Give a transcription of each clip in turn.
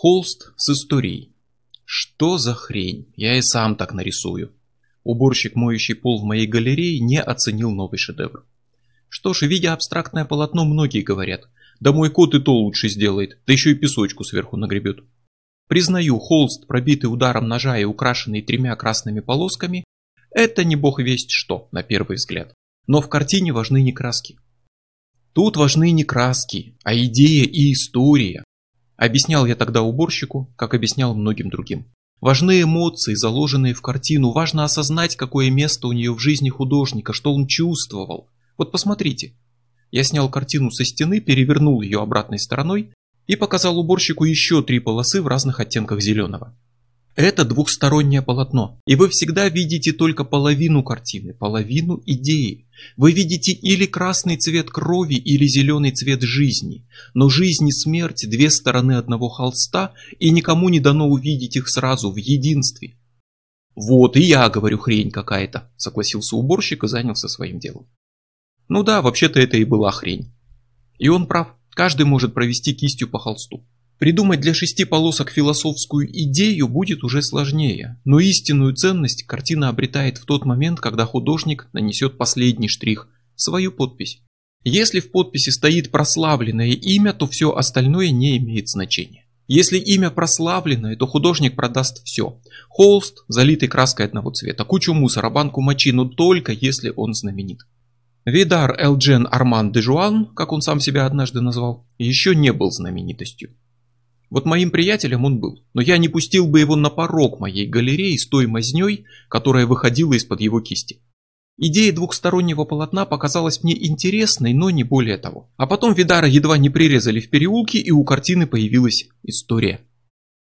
Холст с историей. Что за хрень? Я и сам так нарисую. Уборщик, моющий пол в моей галерее, не оценил новый шедевр. Что ж, видя абстрактное полотно, многие говорят, да мой кот и то лучше сделает, да еще и песочку сверху нагребет. Признаю, холст, пробитый ударом ножа и украшенный тремя красными полосками, это не бог весть что, на первый взгляд. Но в картине важны не краски. Тут важны не краски, а идея и история. Объяснял я тогда уборщику, как объяснял многим другим. Важны эмоции, заложенные в картину. Важно осознать, какое место у нее в жизни художника, что он чувствовал. Вот посмотрите. Я снял картину со стены, перевернул ее обратной стороной и показал уборщику еще три полосы в разных оттенках зеленого. Это двухстороннее полотно, и вы всегда видите только половину картины, половину идеи. Вы видите или красный цвет крови, или зеленый цвет жизни. Но жизнь и смерть – две стороны одного холста, и никому не дано увидеть их сразу в единстве. «Вот и я говорю, хрень какая-то», – согласился уборщик и занялся своим делом. Ну да, вообще-то это и была хрень. И он прав, каждый может провести кистью по холсту. Придумать для шести полосок философскую идею будет уже сложнее, но истинную ценность картина обретает в тот момент, когда художник нанесет последний штрих – свою подпись. Если в подписи стоит прославленное имя, то все остальное не имеет значения. Если имя прославленное, то художник продаст все. Холст, залитый краской одного цвета, кучу мусора, банку мочи, но только если он знаменит. Видар Элджен Арман де Жуан, как он сам себя однажды назвал, еще не был знаменитостью. Вот моим приятелем он был, но я не пустил бы его на порог моей галереи с той мазней, которая выходила из-под его кисти. Идея двухстороннего полотна показалась мне интересной, но не более того. А потом Видара едва не прирезали в переулке, и у картины появилась история.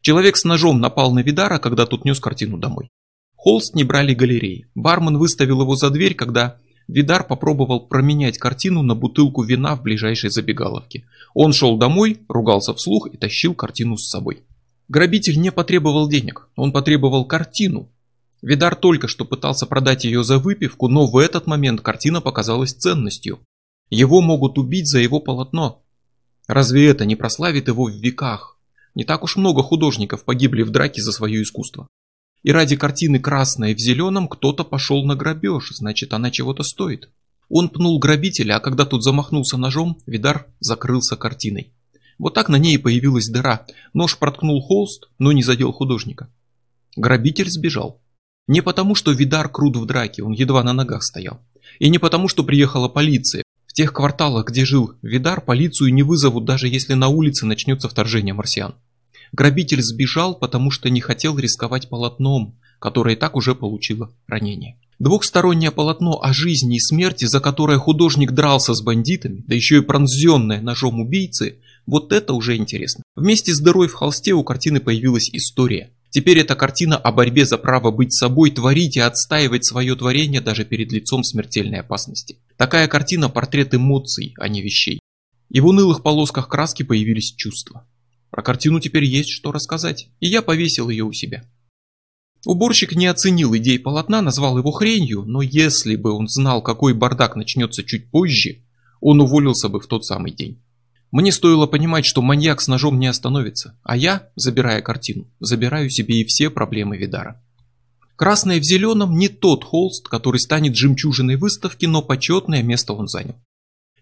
Человек с ножом напал на Видара, когда тот нес картину домой. Холст не брали галереи. Бармен выставил его за дверь, когда Видар попробовал променять картину на бутылку вина в ближайшей забегаловке. Он шел домой, ругался вслух и тащил картину с собой. Грабитель не потребовал денег, он потребовал картину. Видар только что пытался продать ее за выпивку, но в этот момент картина показалась ценностью. Его могут убить за его полотно. Разве это не прославит его в веках? Не так уж много художников погибли в драке за свое искусство. И ради картины красной в зеленом кто-то пошел на грабеж, значит она чего-то стоит. Он пнул грабителя, а когда тот замахнулся ножом, Видар закрылся картиной. Вот так на ней появилась дыра. Нож проткнул холст, но не задел художника. Грабитель сбежал. Не потому, что Видар крут в драке, он едва на ногах стоял. И не потому, что приехала полиция. В тех кварталах, где жил Видар, полицию не вызовут, даже если на улице начнется вторжение марсиан. Грабитель сбежал, потому что не хотел рисковать полотном, которое так уже получило ранение. Двухстороннее полотно о жизни и смерти, за которое художник дрался с бандитами, да еще и пронзенное ножом убийцы, вот это уже интересно. Вместе с дырой в холсте у картины появилась история. Теперь эта картина о борьбе за право быть собой, творить и отстаивать свое творение даже перед лицом смертельной опасности. Такая картина – портрет эмоций, а не вещей. И в унылых полосках краски появились чувства. Про картину теперь есть что рассказать, и я повесил ее у себя. Уборщик не оценил идей полотна, назвал его хренью, но если бы он знал, какой бардак начнется чуть позже, он уволился бы в тот самый день. Мне стоило понимать, что маньяк с ножом не остановится, а я, забирая картину, забираю себе и все проблемы Видара. Красное в зеленом не тот холст, который станет жемчужиной выставки, но почетное место он занял.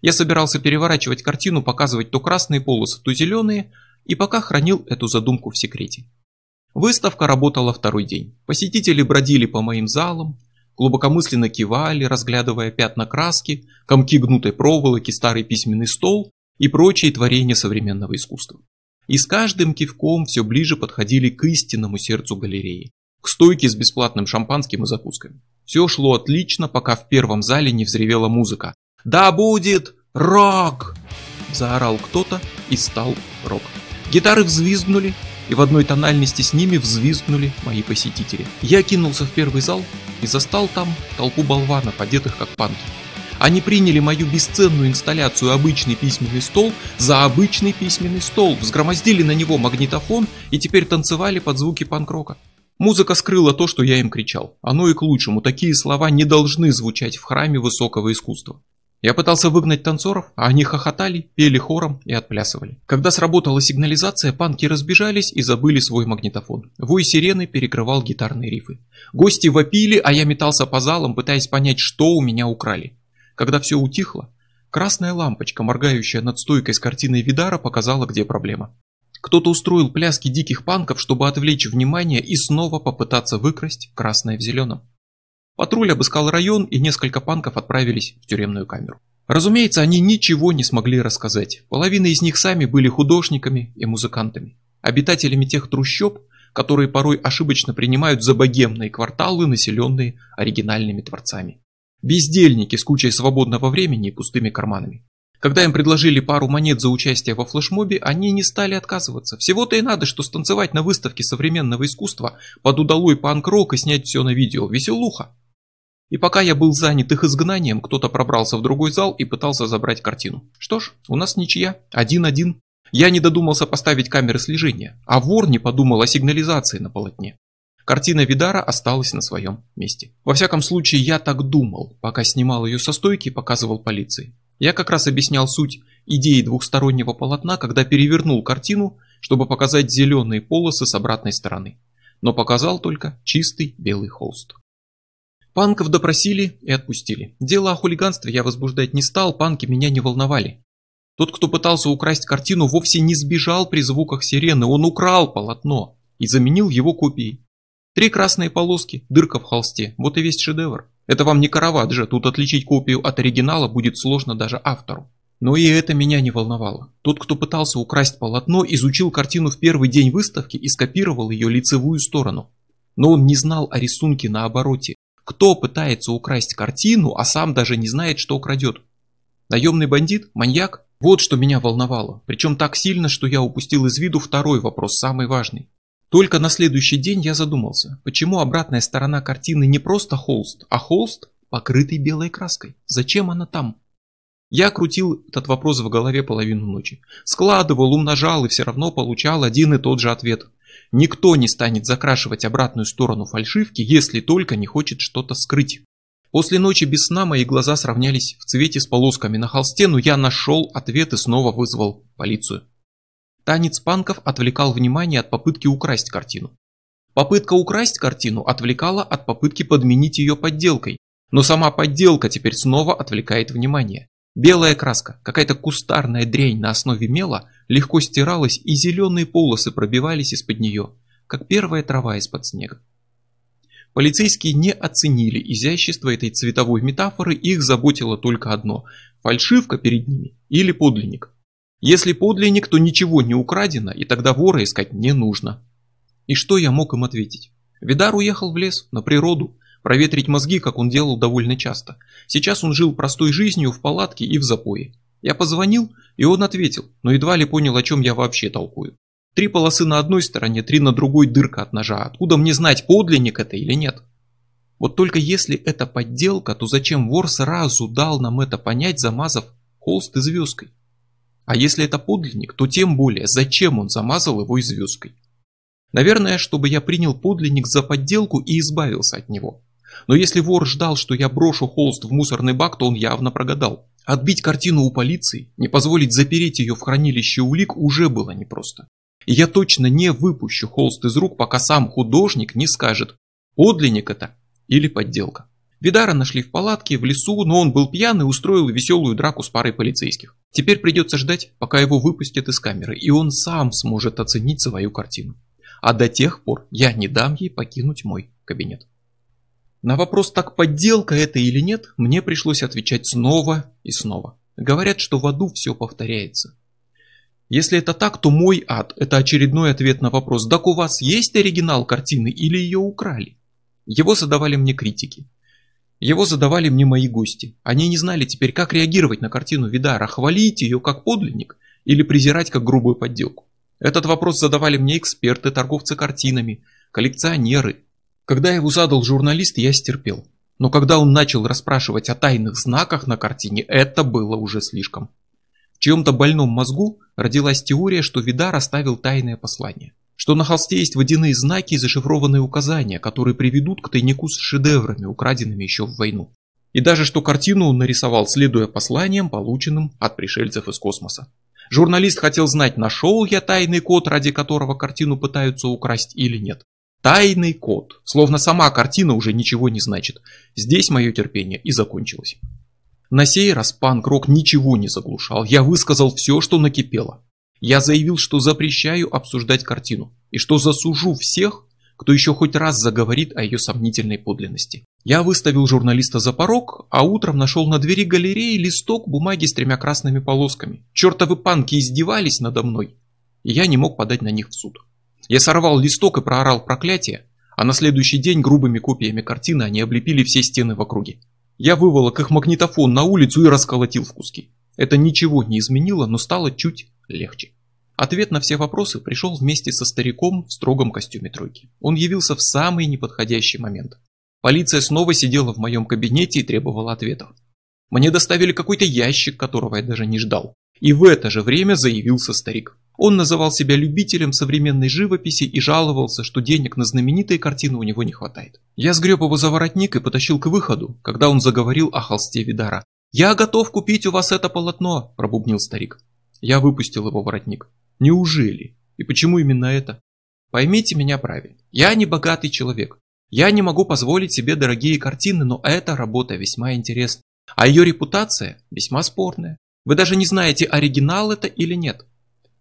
Я собирался переворачивать картину, показывать то красные полосы, то зеленые, и пока хранил эту задумку в секрете. Выставка работала второй день. Посетители бродили по моим залам, глубокомысленно кивали, разглядывая пятна краски, комки гнутой проволоки, старый письменный стол и прочие творения современного искусства. И с каждым кивком все ближе подходили к истинному сердцу галереи, к стойке с бесплатным шампанским и закусками. Все шло отлично, пока в первом зале не взревела музыка. «Да будет рок!» – заорал кто-то и стал рок. Гитары взвизгнули, и в одной тональности с ними взвизгнули мои посетители. Я кинулся в первый зал и застал там толпу болванов, одетых как панки. Они приняли мою бесценную инсталляцию «Обычный письменный стол» за обычный письменный стол, взгромоздили на него магнитофон и теперь танцевали под звуки панк-рока. Музыка скрыла то, что я им кричал. Оно и к лучшему, такие слова не должны звучать в храме высокого искусства. Я пытался выгнать танцоров, а они хохотали, пели хором и отплясывали. Когда сработала сигнализация, панки разбежались и забыли свой магнитофон. Вой сирены перекрывал гитарные рифы. Гости вопили, а я метался по залам, пытаясь понять, что у меня украли. Когда все утихло, красная лампочка, моргающая над стойкой с картиной Видара, показала, где проблема. Кто-то устроил пляски диких панков, чтобы отвлечь внимание и снова попытаться выкрасть красное в зеленом. Патруль обыскал район, и несколько панков отправились в тюремную камеру. Разумеется, они ничего не смогли рассказать. Половина из них сами были художниками и музыкантами. Обитателями тех трущоб, которые порой ошибочно принимают за богемные кварталы, населенные оригинальными творцами. Бездельники с кучей свободного времени и пустыми карманами. Когда им предложили пару монет за участие во флешмобе, они не стали отказываться. Всего-то и надо, что станцевать на выставке современного искусства под удалой панк-рок и снять все на видео. Веселуха. И пока я был занят их изгнанием, кто-то пробрался в другой зал и пытался забрать картину. Что ж, у нас ничья, один-один. Я не додумался поставить камеры слежения, а вор не подумал о сигнализации на полотне. Картина Видара осталась на своем месте. Во всяком случае, я так думал, пока снимал ее со стойки и показывал полиции. Я как раз объяснял суть идеи двухстороннего полотна, когда перевернул картину, чтобы показать зеленые полосы с обратной стороны. Но показал только чистый белый холст. Панков допросили и отпустили. Дело о хулиганстве я возбуждать не стал, панки меня не волновали. Тот, кто пытался украсть картину, вовсе не сбежал при звуках сирены, он украл полотно и заменил его копией. Три красные полоски, дырка в холсте, вот и весь шедевр. Это вам не караваджо, тут отличить копию от оригинала будет сложно даже автору. Но и это меня не волновало. Тот, кто пытался украсть полотно, изучил картину в первый день выставки и скопировал ее лицевую сторону. Но он не знал о рисунке на обороте, кто пытается украсть картину, а сам даже не знает, что украдет? Наемный бандит? Маньяк? Вот что меня волновало. Причем так сильно, что я упустил из виду второй вопрос, самый важный. Только на следующий день я задумался, почему обратная сторона картины не просто холст, а холст, покрытый белой краской. Зачем она там? Я крутил этот вопрос в голове половину ночи. Складывал, умножал и все равно получал один и тот же ответ. Никто не станет закрашивать обратную сторону фальшивки, если только не хочет что-то скрыть. После ночи без сна мои глаза сравнялись в цвете с полосками на холсте, но я нашел ответ и снова вызвал полицию. Танец панков отвлекал внимание от попытки украсть картину. Попытка украсть картину отвлекала от попытки подменить ее подделкой, но сама подделка теперь снова отвлекает внимание. Белая краска, какая-то кустарная дрянь на основе мела, легко стиралась и зеленые полосы пробивались из-под нее, как первая трава из-под снега. Полицейские не оценили изящество этой цветовой метафоры, их заботило только одно – фальшивка перед ними или подлинник. Если подлинник, то ничего не украдено, и тогда вора искать не нужно. И что я мог им ответить? Видар уехал в лес, на природу, проветрить мозги, как он делал довольно часто. Сейчас он жил простой жизнью в палатке и в запое. Я позвонил, и он ответил, но едва ли понял, о чем я вообще толкую. Три полосы на одной стороне, три на другой дырка от ножа. Откуда мне знать, подлинник это или нет? Вот только если это подделка, то зачем вор сразу дал нам это понять, замазав холст и звездкой? А если это подлинник, то тем более, зачем он замазал его и звездкой? Наверное, чтобы я принял подлинник за подделку и избавился от него. Но если вор ждал, что я брошу холст в мусорный бак, то он явно прогадал. Отбить картину у полиции, не позволить запереть ее в хранилище улик уже было непросто. И я точно не выпущу холст из рук, пока сам художник не скажет, подлинник это или подделка. Видара нашли в палатке, в лесу, но он был пьян и устроил веселую драку с парой полицейских. Теперь придется ждать, пока его выпустят из камеры, и он сам сможет оценить свою картину. А до тех пор я не дам ей покинуть мой кабинет. На вопрос, так подделка это или нет, мне пришлось отвечать снова и снова. Говорят, что в аду все повторяется. Если это так, то мой ад – это очередной ответ на вопрос, так у вас есть оригинал картины или ее украли? Его задавали мне критики. Его задавали мне мои гости. Они не знали теперь, как реагировать на картину Видара, хвалить ее как подлинник или презирать как грубую подделку. Этот вопрос задавали мне эксперты, торговцы картинами, коллекционеры, когда его задал журналист, я стерпел. Но когда он начал расспрашивать о тайных знаках на картине, это было уже слишком. В чьем-то больном мозгу родилась теория, что Видар оставил тайное послание. Что на холсте есть водяные знаки и зашифрованные указания, которые приведут к тайнику с шедеврами, украденными еще в войну. И даже что картину он нарисовал, следуя посланиям, полученным от пришельцев из космоса. Журналист хотел знать, нашел я тайный код, ради которого картину пытаются украсть или нет. Тайный код. Словно сама картина уже ничего не значит. Здесь мое терпение и закончилось. На сей раз панк-рок ничего не заглушал. Я высказал все, что накипело. Я заявил, что запрещаю обсуждать картину и что засужу всех, кто еще хоть раз заговорит о ее сомнительной подлинности. Я выставил журналиста за порог, а утром нашел на двери галереи листок бумаги с тремя красными полосками. Чертовы панки издевались надо мной, и я не мог подать на них в суд. Я сорвал листок и проорал проклятие, а на следующий день грубыми копиями картины они облепили все стены в округе. Я выволок их магнитофон на улицу и расколотил в куски. Это ничего не изменило, но стало чуть легче. Ответ на все вопросы пришел вместе со стариком в строгом костюме тройки. Он явился в самый неподходящий момент. Полиция снова сидела в моем кабинете и требовала ответов. Мне доставили какой-то ящик, которого я даже не ждал. И в это же время заявился старик. Он называл себя любителем современной живописи и жаловался, что денег на знаменитые картины у него не хватает. Я сгреб его за воротник и потащил к выходу, когда он заговорил о холсте Видара. «Я готов купить у вас это полотно», – пробубнил старик. Я выпустил его воротник. Неужели? И почему именно это? Поймите меня правильно. Я не богатый человек. Я не могу позволить себе дорогие картины, но эта работа весьма интересна. А ее репутация весьма спорная. Вы даже не знаете, оригинал это или нет.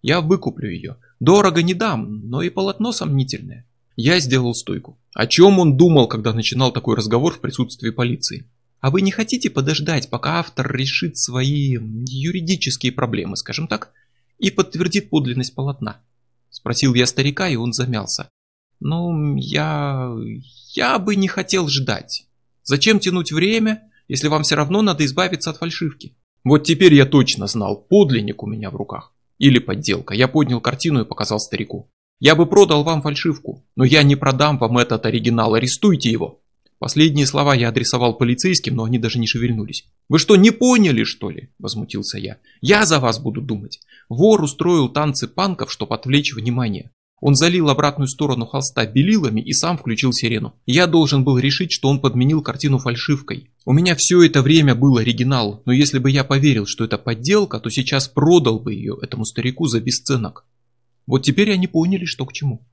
Я выкуплю ее. Дорого не дам, но и полотно сомнительное. Я сделал стойку. О чем он думал, когда начинал такой разговор в присутствии полиции? А вы не хотите подождать, пока автор решит свои юридические проблемы, скажем так, и подтвердит подлинность полотна? Спросил я старика, и он замялся. Ну, я... я бы не хотел ждать. Зачем тянуть время, если вам все равно надо избавиться от фальшивки? Вот теперь я точно знал, подлинник у меня в руках. Или подделка. Я поднял картину и показал старику. Я бы продал вам фальшивку, но я не продам вам этот оригинал, арестуйте его. Последние слова я адресовал полицейским, но они даже не шевельнулись. «Вы что, не поняли, что ли?» – возмутился я. «Я за вас буду думать. Вор устроил танцы панков, чтобы отвлечь внимание. Он залил обратную сторону холста белилами и сам включил сирену. Я должен был решить, что он подменил картину фальшивкой. У меня все это время был оригинал, но если бы я поверил, что это подделка, то сейчас продал бы ее этому старику за бесценок. Вот теперь они поняли, что к чему.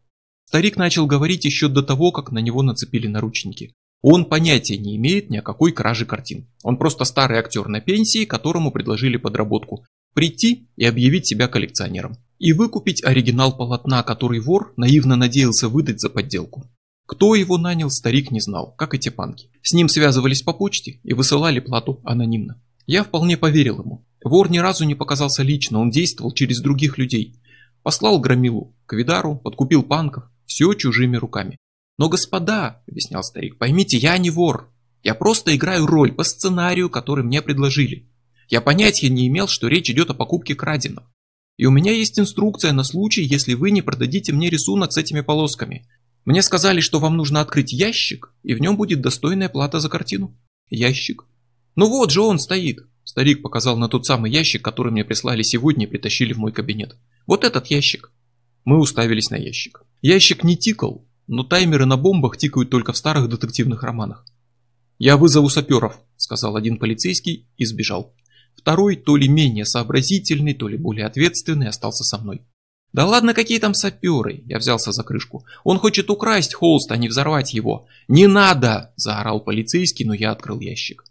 Старик начал говорить еще до того, как на него нацепили наручники. Он понятия не имеет ни о какой краже картин. Он просто старый актер на пенсии, которому предложили подработку. Прийти и объявить себя коллекционером. И выкупить оригинал полотна, который вор наивно надеялся выдать за подделку. Кто его нанял, старик не знал, как эти панки. С ним связывались по почте и высылали плату анонимно. Я вполне поверил ему. Вор ни разу не показался лично, он действовал через других людей. Послал громилу к Видару, подкупил панков, все чужими руками. «Но, господа», — объяснял старик, — «поймите, я не вор. Я просто играю роль по сценарию, который мне предложили. Я понятия не имел, что речь идет о покупке краденого. И у меня есть инструкция на случай, если вы не продадите мне рисунок с этими полосками. Мне сказали, что вам нужно открыть ящик, и в нем будет достойная плата за картину. Ящик. Ну вот же он стоит. Старик показал на тот самый ящик, который мне прислали сегодня и притащили в мой кабинет. Вот этот ящик. Мы уставились на ящик. Ящик не тикал, но таймеры на бомбах тикают только в старых детективных романах. «Я вызову саперов», — сказал один полицейский и сбежал. Второй, то ли менее сообразительный, то ли более ответственный, остался со мной. «Да ладно, какие там саперы!» Я взялся за крышку. «Он хочет украсть холст, а не взорвать его!» «Не надо!» – заорал полицейский, но я открыл ящик.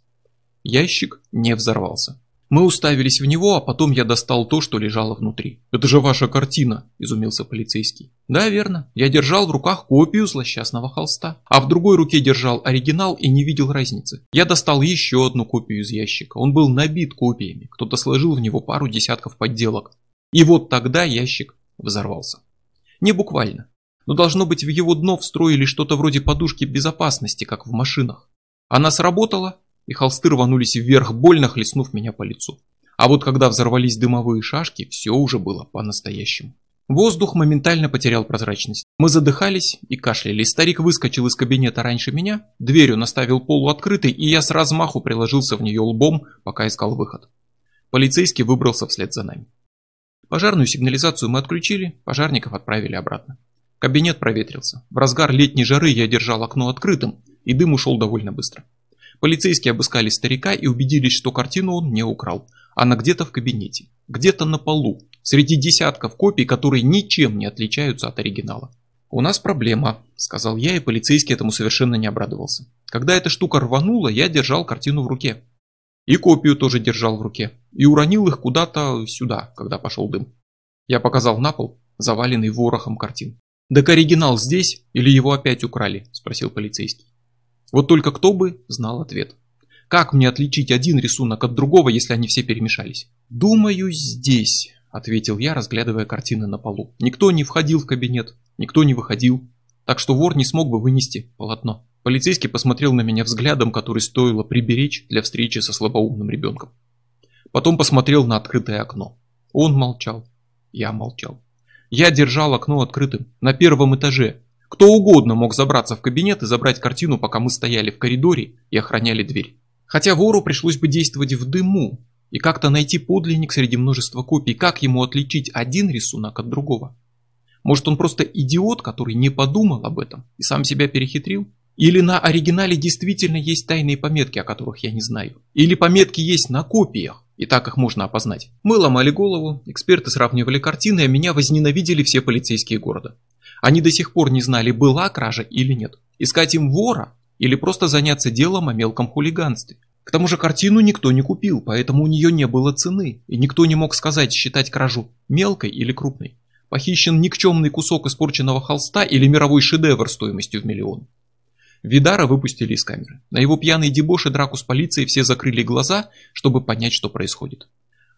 Ящик не взорвался. Мы уставились в него, а потом я достал то, что лежало внутри. «Это же ваша картина!» – изумился полицейский. «Да, верно. Я держал в руках копию злосчастного холста, а в другой руке держал оригинал и не видел разницы. Я достал еще одну копию из ящика. Он был набит копиями. Кто-то сложил в него пару десятков подделок. И вот тогда ящик взорвался. Не буквально. Но должно быть в его дно встроили что-то вроде подушки безопасности, как в машинах. Она сработала, и холсты рванулись вверх, больно хлестнув меня по лицу. А вот когда взорвались дымовые шашки, все уже было по-настоящему. Воздух моментально потерял прозрачность. Мы задыхались и кашляли. Старик выскочил из кабинета раньше меня, дверью наставил полу открытой, и я с размаху приложился в нее лбом, пока искал выход. Полицейский выбрался вслед за нами. Пожарную сигнализацию мы отключили, пожарников отправили обратно. Кабинет проветрился. В разгар летней жары я держал окно открытым, и дым ушел довольно быстро. Полицейские обыскали старика и убедились, что картину он не украл. Она где-то в кабинете, где-то на полу, среди десятков копий, которые ничем не отличаются от оригинала. «У нас проблема», — сказал я, и полицейский этому совершенно не обрадовался. Когда эта штука рванула, я держал картину в руке. И копию тоже держал в руке. И уронил их куда-то сюда, когда пошел дым. Я показал на пол, заваленный ворохом картин. «Так оригинал здесь или его опять украли?» – спросил полицейский. Вот только кто бы знал ответ. Как мне отличить один рисунок от другого, если они все перемешались? «Думаю, здесь», – ответил я, разглядывая картины на полу. Никто не входил в кабинет, никто не выходил, так что вор не смог бы вынести полотно. Полицейский посмотрел на меня взглядом, который стоило приберечь для встречи со слабоумным ребенком. Потом посмотрел на открытое окно. Он молчал. Я молчал. Я держал окно открытым, на первом этаже. Кто угодно мог забраться в кабинет и забрать картину, пока мы стояли в коридоре и охраняли дверь. Хотя вору пришлось бы действовать в дыму и как-то найти подлинник среди множества копий, как ему отличить один рисунок от другого. Может он просто идиот, который не подумал об этом и сам себя перехитрил? Или на оригинале действительно есть тайные пометки, о которых я не знаю. Или пометки есть на копиях, и так их можно опознать. Мы ломали голову, эксперты сравнивали картины, а меня возненавидели все полицейские города. Они до сих пор не знали, была кража или нет. Искать им вора или просто заняться делом о мелком хулиганстве. К тому же картину никто не купил, поэтому у нее не было цены, и никто не мог сказать, считать кражу мелкой или крупной. Похищен никчемный кусок испорченного холста или мировой шедевр стоимостью в миллион. Видара выпустили из камеры. На его пьяный дебош и драку с полицией все закрыли глаза, чтобы понять, что происходит.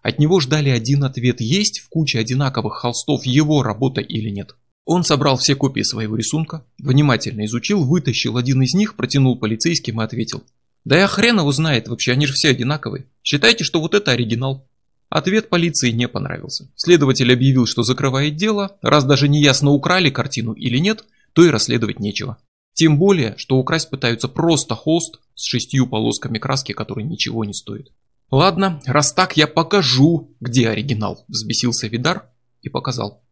От него ждали один ответ, есть в куче одинаковых холстов его работа или нет. Он собрал все копии своего рисунка, внимательно изучил, вытащил один из них, протянул полицейским и ответил. Да я хрен его знает, вообще они же все одинаковые. Считайте, что вот это оригинал. Ответ полиции не понравился. Следователь объявил, что закрывает дело, раз даже не ясно украли картину или нет, то и расследовать нечего. Тем более, что украсть пытаются просто холст с шестью полосками краски, который ничего не стоит. Ладно, раз так, я покажу, где оригинал, взбесился Видар и показал.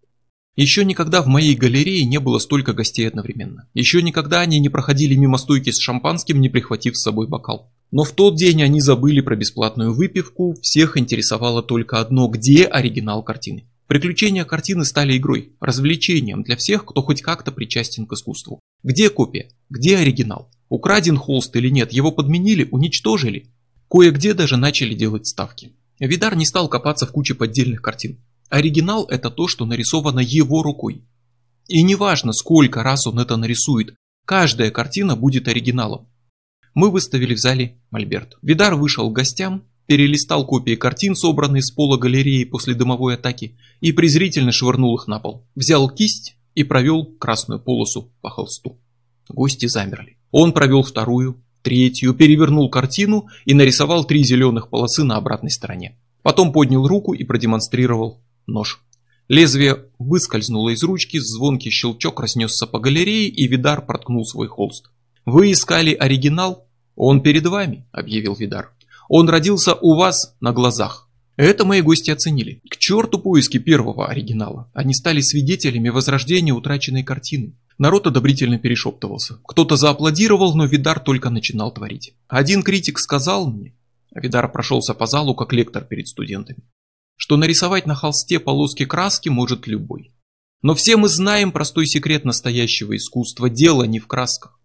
Еще никогда в моей галерее не было столько гостей одновременно. Еще никогда они не проходили мимо стойки с шампанским, не прихватив с собой бокал. Но в тот день они забыли про бесплатную выпивку, всех интересовало только одно, где оригинал картины. Приключения картины стали игрой, развлечением для всех, кто хоть как-то причастен к искусству. Где копия? Где оригинал? Украден холст или нет? Его подменили? Уничтожили? Кое-где даже начали делать ставки. Видар не стал копаться в куче поддельных картин. Оригинал это то, что нарисовано его рукой. И неважно, сколько раз он это нарисует, каждая картина будет оригиналом. Мы выставили в зале мольберт. Видар вышел к гостям, перелистал копии картин, собранные с пола галереи после дымовой атаки, и презрительно швырнул их на пол. Взял кисть и провел красную полосу по холсту. Гости замерли. Он провел вторую, третью, перевернул картину и нарисовал три зеленых полосы на обратной стороне. Потом поднял руку и продемонстрировал нож. Лезвие выскользнуло из ручки, звонкий щелчок разнесся по галерее, и Видар проткнул свой холст. «Вы искали оригинал? Он перед вами», — объявил Видар. Он родился у вас на глазах. Это мои гости оценили. К черту поиски первого оригинала. Они стали свидетелями возрождения утраченной картины. Народ одобрительно перешептывался. Кто-то зааплодировал, но Видар только начинал творить. Один критик сказал мне, а Видар прошелся по залу как лектор перед студентами, что нарисовать на холсте полоски краски может любой. Но все мы знаем простой секрет настоящего искусства. Дело не в красках.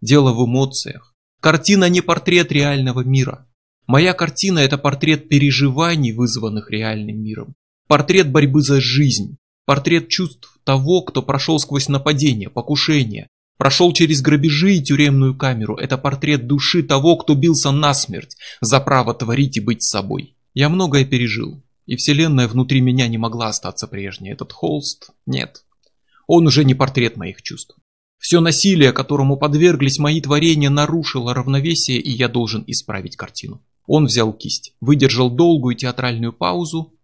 Дело в эмоциях. Картина не портрет реального мира. Моя картина – это портрет переживаний, вызванных реальным миром. Портрет борьбы за жизнь. Портрет чувств того, кто прошел сквозь нападения, покушения, прошел через грабежи и тюремную камеру. Это портрет души того, кто бился насмерть за право творить и быть собой. Я многое пережил, и вселенная внутри меня не могла остаться прежней. Этот холст – нет. Он уже не портрет моих чувств. Все насилие, которому подверглись мои творения, нарушило равновесие, и я должен исправить картину. Он взял кисть, выдержал долгую театральную паузу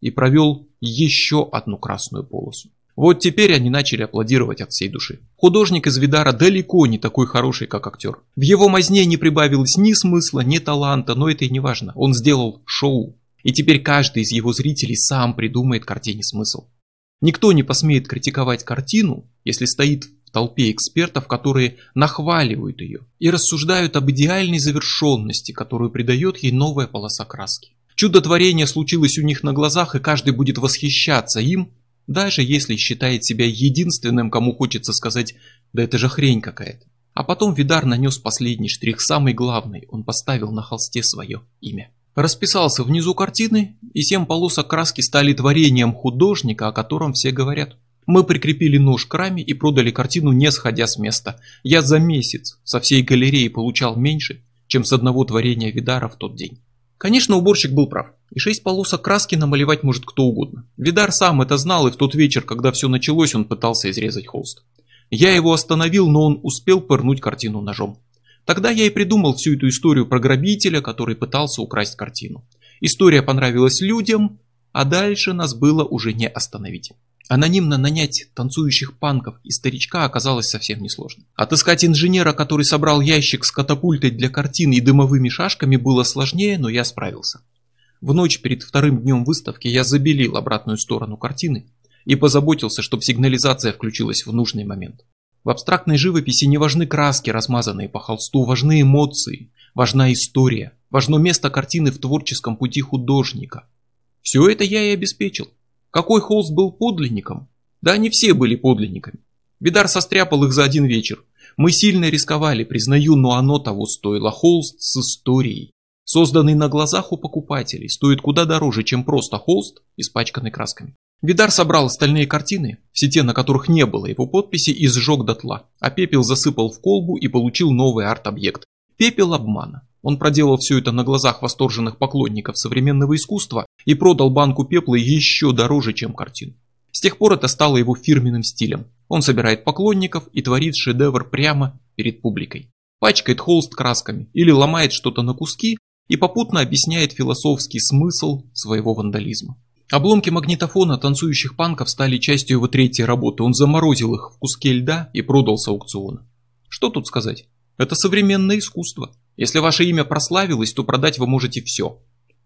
и провел еще одну красную полосу. Вот теперь они начали аплодировать от всей души. Художник из Видара далеко не такой хороший, как актер. В его мазне не прибавилось ни смысла, ни таланта, но это и не важно. Он сделал шоу. И теперь каждый из его зрителей сам придумает картине смысл. Никто не посмеет критиковать картину, если стоит в толпе экспертов, которые нахваливают ее и рассуждают об идеальной завершенности, которую придает ей новая полоса краски. Чудотворение случилось у них на глазах, и каждый будет восхищаться им, даже если считает себя единственным, кому хочется сказать «да это же хрень какая-то». А потом Видар нанес последний штрих, самый главный, он поставил на холсте свое имя. Расписался внизу картины, и семь полосок краски стали творением художника, о котором все говорят. Мы прикрепили нож к раме и продали картину, не сходя с места. Я за месяц со всей галереи получал меньше, чем с одного творения Видара в тот день. Конечно, уборщик был прав. И шесть полосок краски намалевать может кто угодно. Видар сам это знал, и в тот вечер, когда все началось, он пытался изрезать холст. Я его остановил, но он успел пырнуть картину ножом. Тогда я и придумал всю эту историю про грабителя, который пытался украсть картину. История понравилась людям, а дальше нас было уже не остановить. Анонимно нанять танцующих панков и старичка оказалось совсем несложно. Отыскать инженера, который собрал ящик с катапультой для картин и дымовыми шашками, было сложнее, но я справился. В ночь перед вторым днем выставки я забелил обратную сторону картины и позаботился, чтобы сигнализация включилась в нужный момент. В абстрактной живописи не важны краски, размазанные по холсту, важны эмоции, важна история, важно место картины в творческом пути художника. Все это я и обеспечил. Какой холст был подлинником? Да они все были подлинниками. Видар состряпал их за один вечер. Мы сильно рисковали, признаю, но оно того стоило. Холст с историей, созданный на глазах у покупателей, стоит куда дороже, чем просто холст, испачканный красками. Видар собрал остальные картины, все те, на которых не было его подписи, и сжег дотла, а пепел засыпал в колбу и получил новый арт-объект. Пепел обмана. Он проделал все это на глазах восторженных поклонников современного искусства и продал банку пепла еще дороже, чем картину. С тех пор это стало его фирменным стилем. Он собирает поклонников и творит шедевр прямо перед публикой. Пачкает холст красками или ломает что-то на куски и попутно объясняет философский смысл своего вандализма. Обломки магнитофона танцующих панков стали частью его третьей работы. Он заморозил их в куске льда и продал с аукциона. Что тут сказать? Это современное искусство. Если ваше имя прославилось, то продать вы можете все.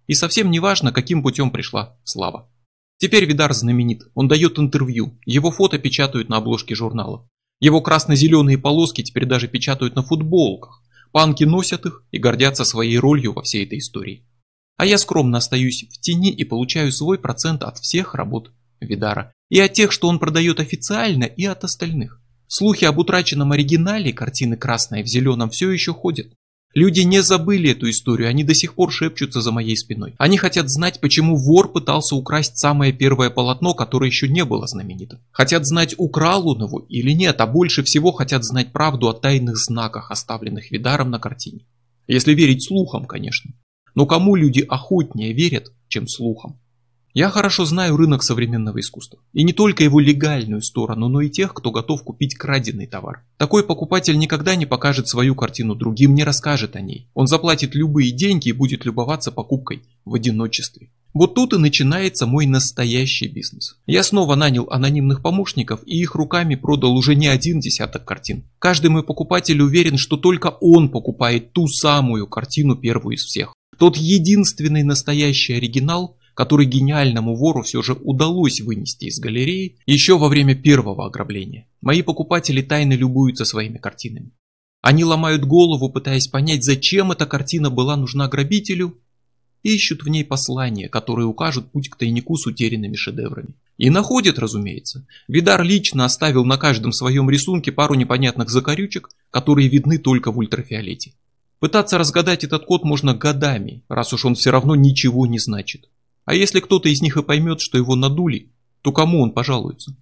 И совсем не важно, каким путем пришла слава. Теперь Видар знаменит. Он дает интервью. Его фото печатают на обложке журналов. Его красно-зеленые полоски теперь даже печатают на футболках. Панки носят их и гордятся своей ролью во всей этой истории. А я скромно остаюсь в тени и получаю свой процент от всех работ Видара. И от тех, что он продает официально, и от остальных. Слухи об утраченном оригинале картины «Красная в зеленом» все еще ходят. Люди не забыли эту историю, они до сих пор шепчутся за моей спиной. Они хотят знать, почему вор пытался украсть самое первое полотно, которое еще не было знаменитым. Хотят знать, украл он его или нет, а больше всего хотят знать правду о тайных знаках, оставленных Видаром на картине. Если верить слухам, конечно. Но кому люди охотнее верят, чем слухам? Я хорошо знаю рынок современного искусства. И не только его легальную сторону, но и тех, кто готов купить краденый товар. Такой покупатель никогда не покажет свою картину другим, не расскажет о ней. Он заплатит любые деньги и будет любоваться покупкой в одиночестве. Вот тут и начинается мой настоящий бизнес. Я снова нанял анонимных помощников и их руками продал уже не один десяток картин. Каждый мой покупатель уверен, что только он покупает ту самую картину первую из всех. Тот единственный настоящий оригинал, который гениальному вору все же удалось вынести из галереи еще во время первого ограбления. Мои покупатели тайно любуются своими картинами. Они ломают голову, пытаясь понять, зачем эта картина была нужна грабителю, и ищут в ней послания, которые укажут путь к тайнику с утерянными шедеврами. И находят, разумеется. Видар лично оставил на каждом своем рисунке пару непонятных закорючек, которые видны только в ультрафиолете. Пытаться разгадать этот код можно годами, раз уж он все равно ничего не значит. А если кто-то из них и поймет, что его надули, то кому он пожалуется?